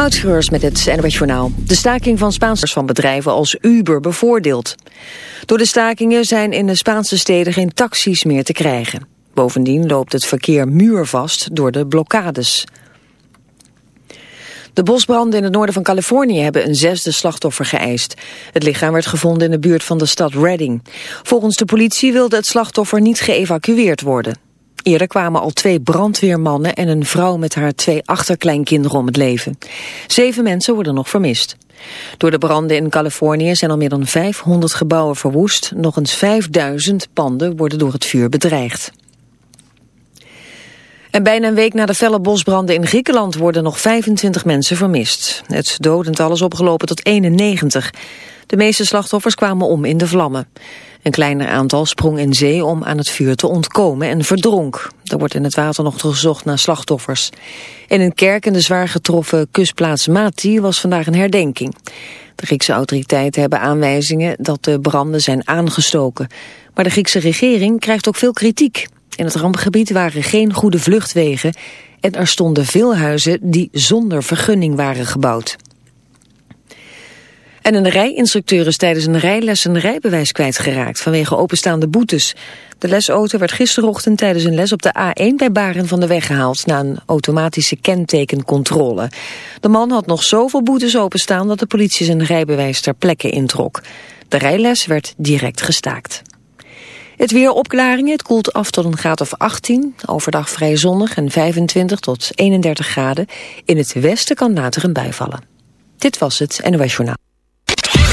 Moutschreurs met het NWS Journaal. De staking van Spaansers van bedrijven als Uber bevoordeeld. Door de stakingen zijn in de Spaanse steden geen taxis meer te krijgen. Bovendien loopt het verkeer muurvast door de blokkades. De bosbranden in het noorden van Californië hebben een zesde slachtoffer geëist. Het lichaam werd gevonden in de buurt van de stad Redding. Volgens de politie wilde het slachtoffer niet geëvacueerd worden. Eerder kwamen al twee brandweermannen en een vrouw met haar twee achterkleinkinderen om het leven. Zeven mensen worden nog vermist. Door de branden in Californië zijn al meer dan 500 gebouwen verwoest. Nog eens 5000 panden worden door het vuur bedreigd. En bijna een week na de felle bosbranden in Griekenland worden nog 25 mensen vermist. Het dodental is opgelopen tot 91. De meeste slachtoffers kwamen om in de vlammen. Een kleiner aantal sprong in zee om aan het vuur te ontkomen en verdronk. Er wordt in het water nog gezocht naar slachtoffers. In een kerk in de zwaar getroffen kustplaats Mati was vandaag een herdenking. De Griekse autoriteiten hebben aanwijzingen dat de branden zijn aangestoken. Maar de Griekse regering krijgt ook veel kritiek. In het rampgebied waren geen goede vluchtwegen en er stonden veel huizen die zonder vergunning waren gebouwd. En een rijinstructeur is tijdens een rijles een rijbewijs kwijtgeraakt vanwege openstaande boetes. De lesauto werd gisterochtend tijdens een les op de A1 bij Baren van de weg gehaald na een automatische kentekencontrole. De man had nog zoveel boetes openstaan dat de politie zijn rijbewijs ter plekke introk. De rijles werd direct gestaakt. Het weer opklaringen, het koelt af tot een graad of 18. Overdag vrij zonnig en 25 tot 31 graden. In het westen kan later een bui vallen. Dit was het NOS Journaal.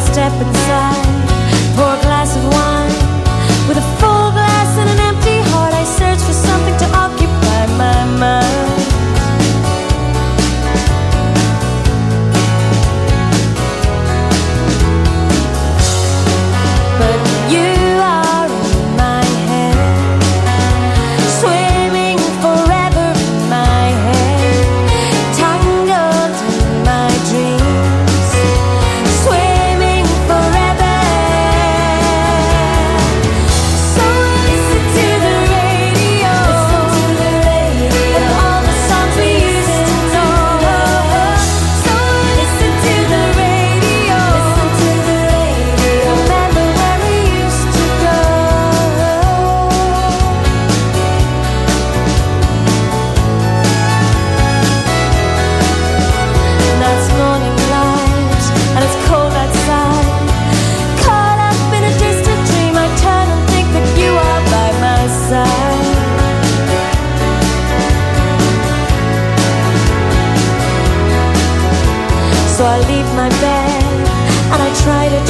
Step inside, try to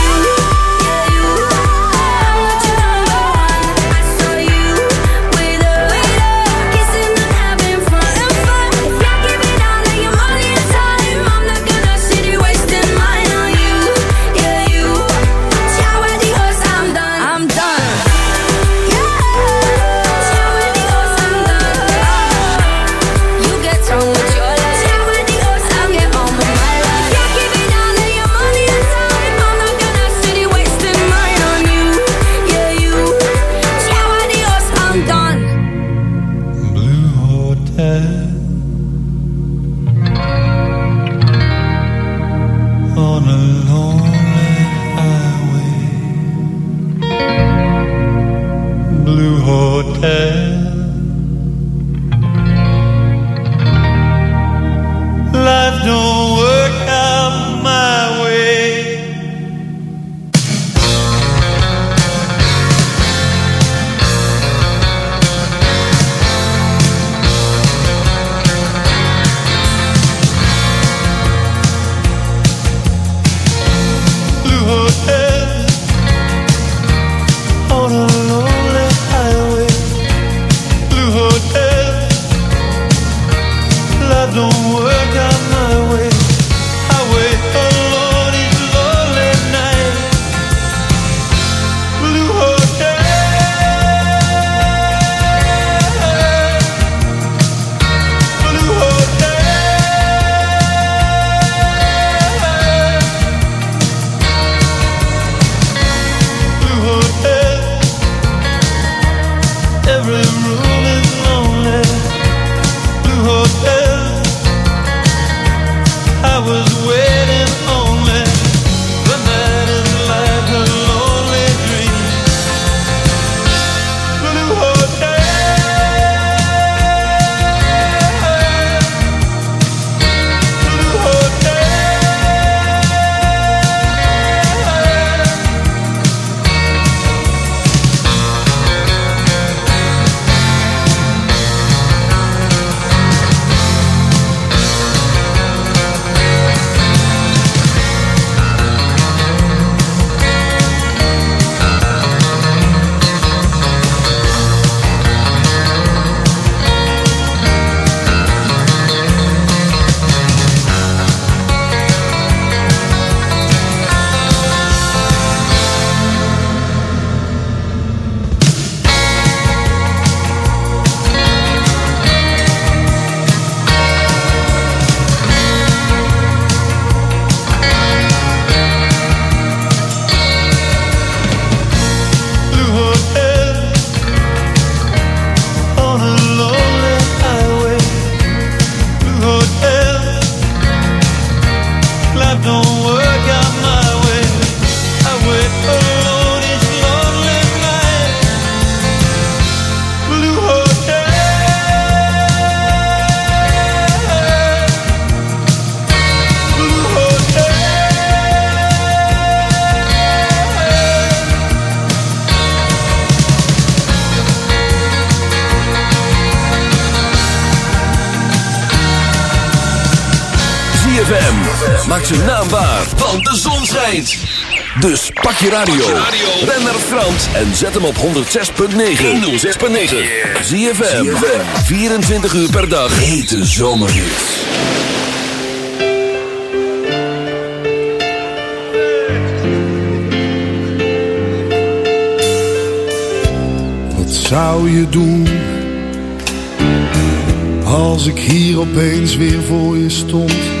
ZFM. Maak zijn naam waar, want de zon schijnt. Dus pak je radio. Ben naar Frans en zet hem op 106.9. 106.9. ZFM. 24 uur per dag. Hete zomerhits. Wat zou je doen als ik hier opeens weer voor je stond?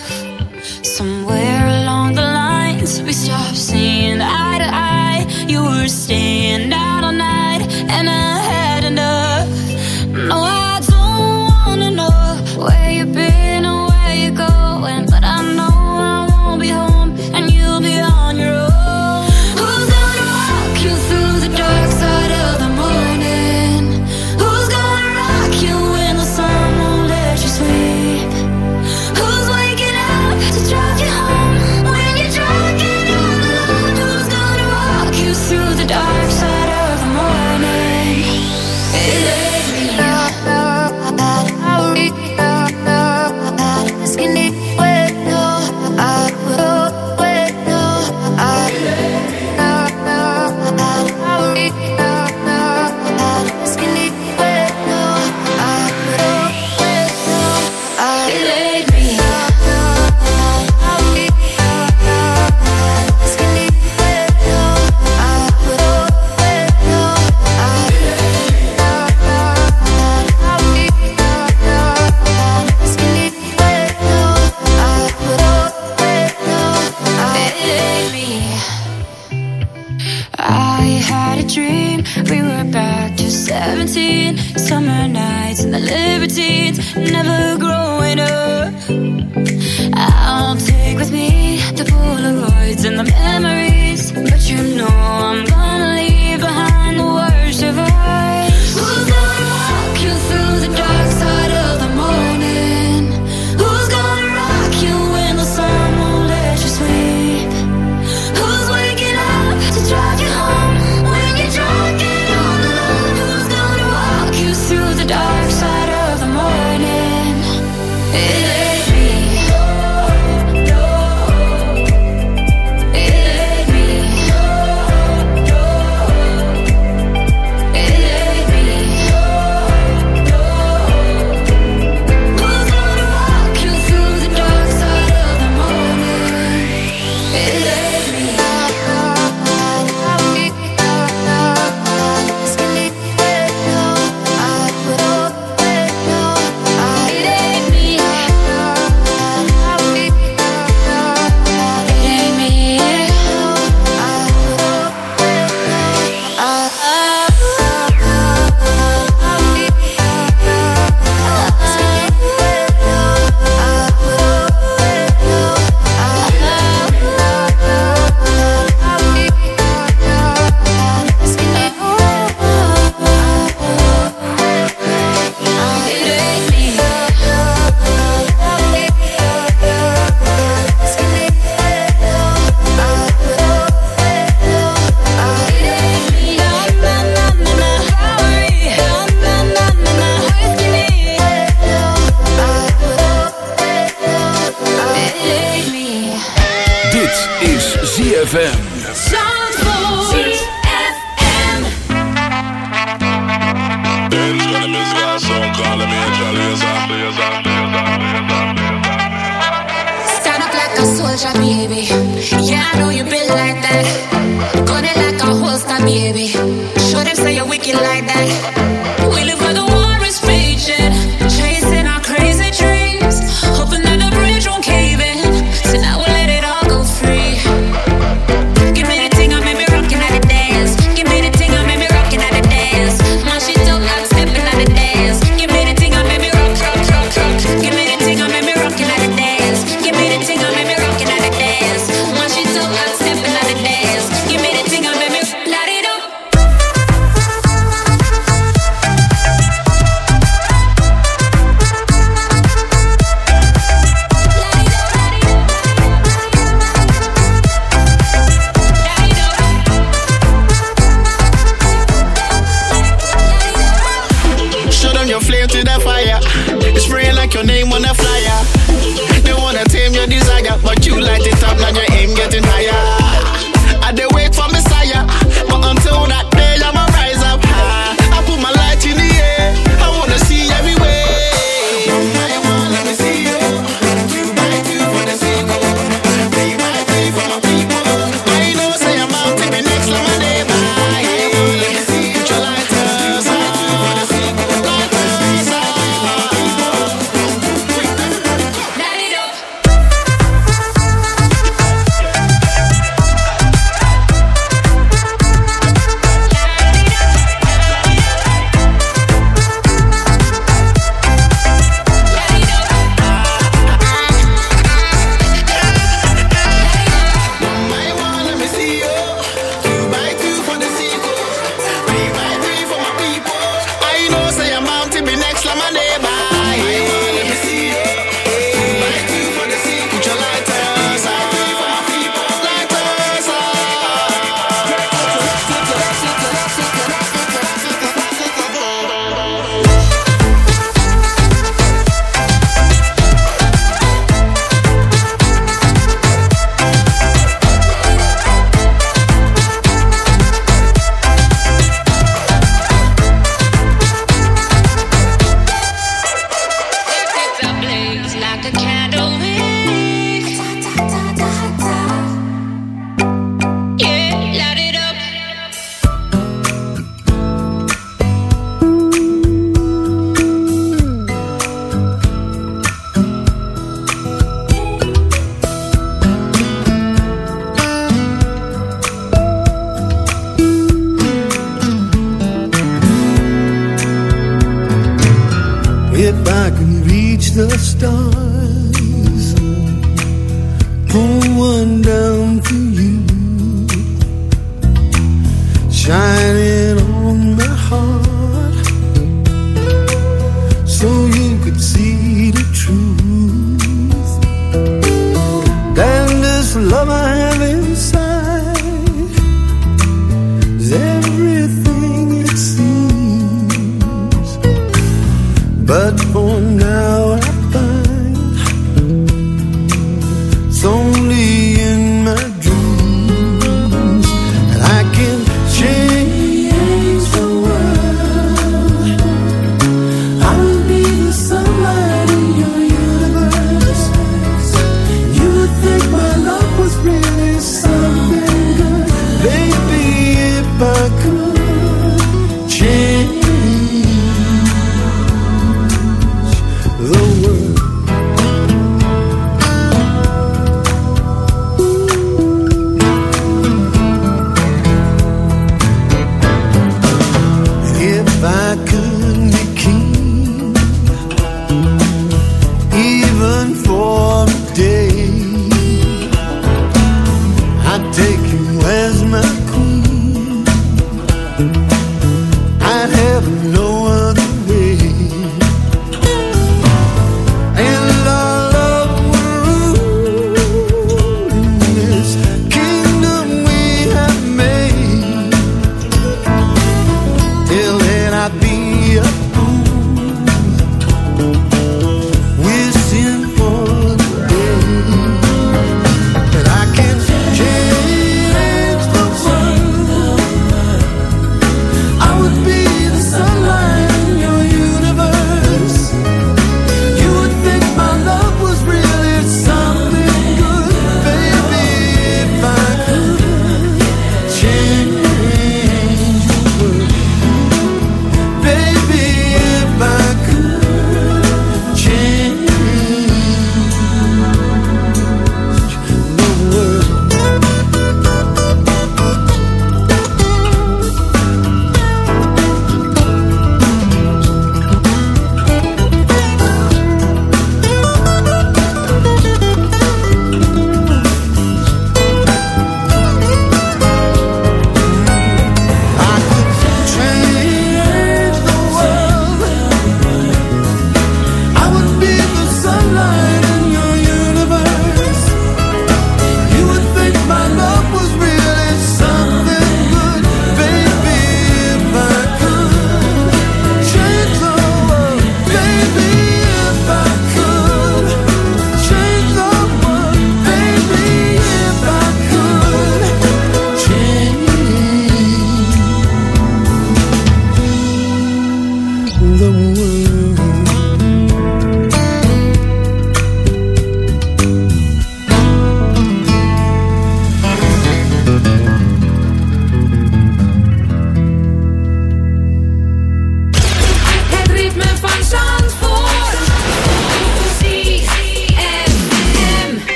Love I have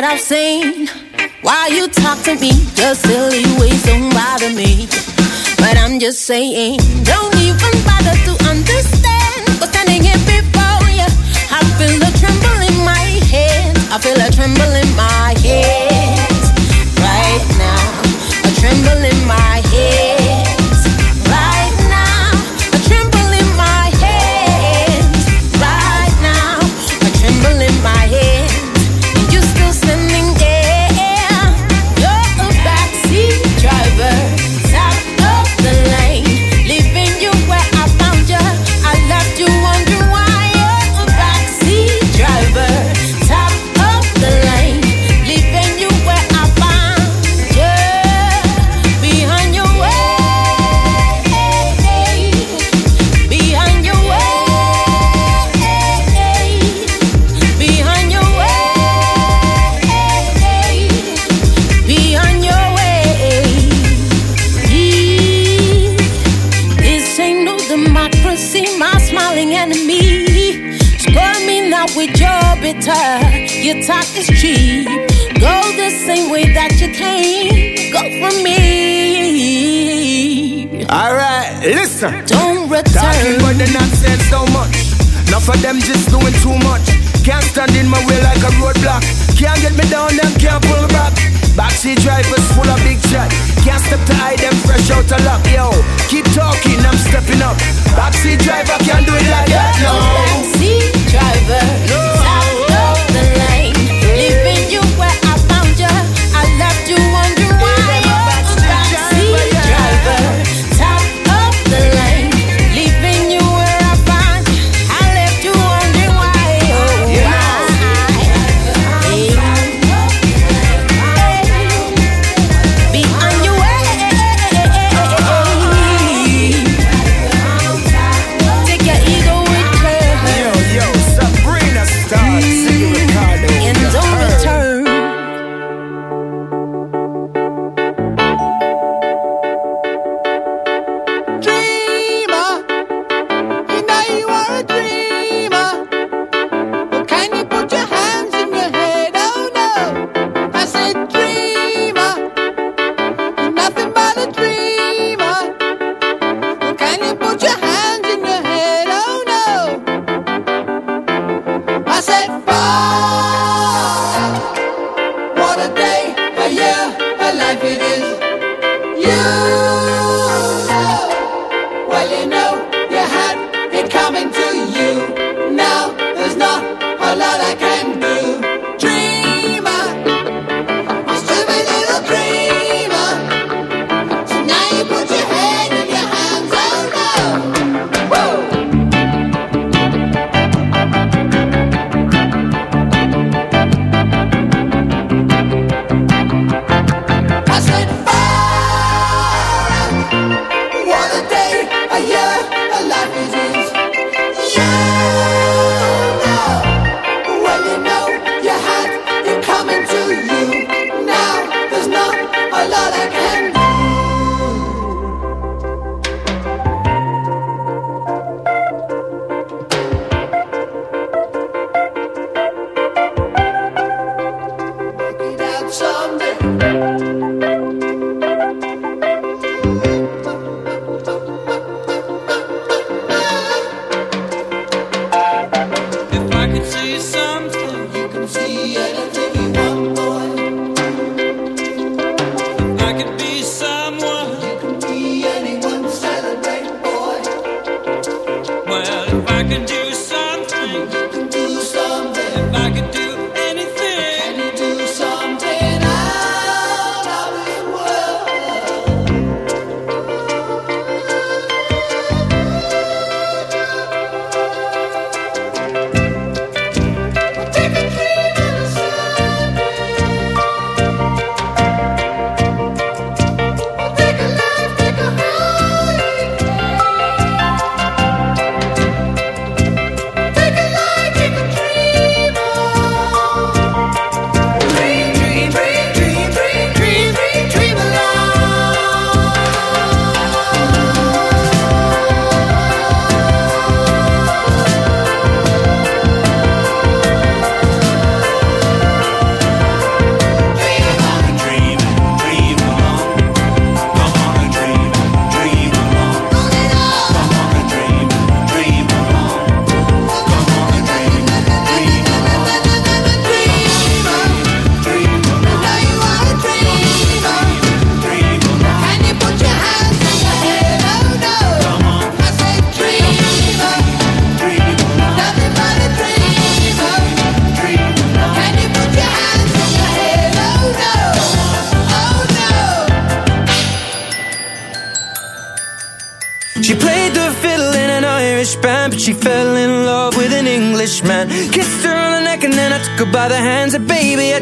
that I've seen. Don't Talking return. but they not saying so much. Enough of them just doing too much. Can't stand in my way like a roadblock. Can't get me down, them can't pull me back. Backseat drivers full of big chat. Can't step to hide them fresh out of luck. Yo, keep talking, I'm stepping up. Backseat driver can't do it like that, no. Backseat driver, top What a day, a year, a life it is. You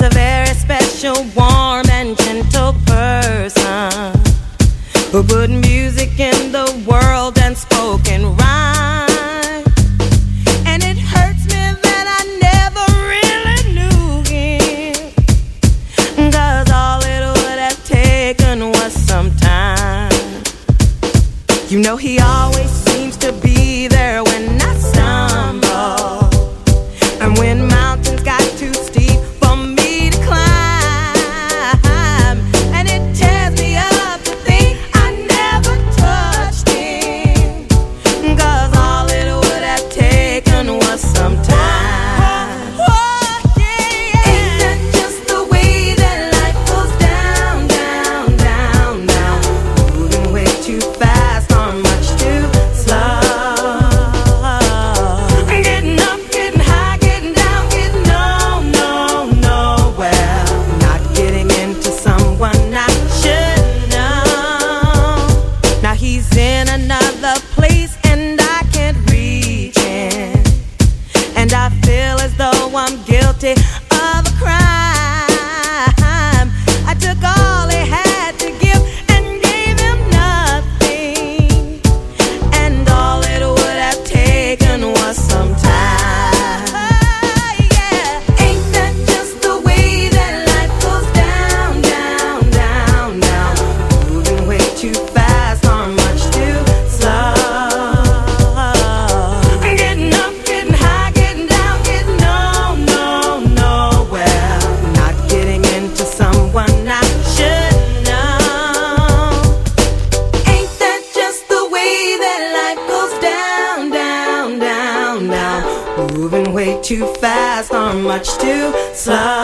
was a very special, warm, and gentle person who put music much too slow.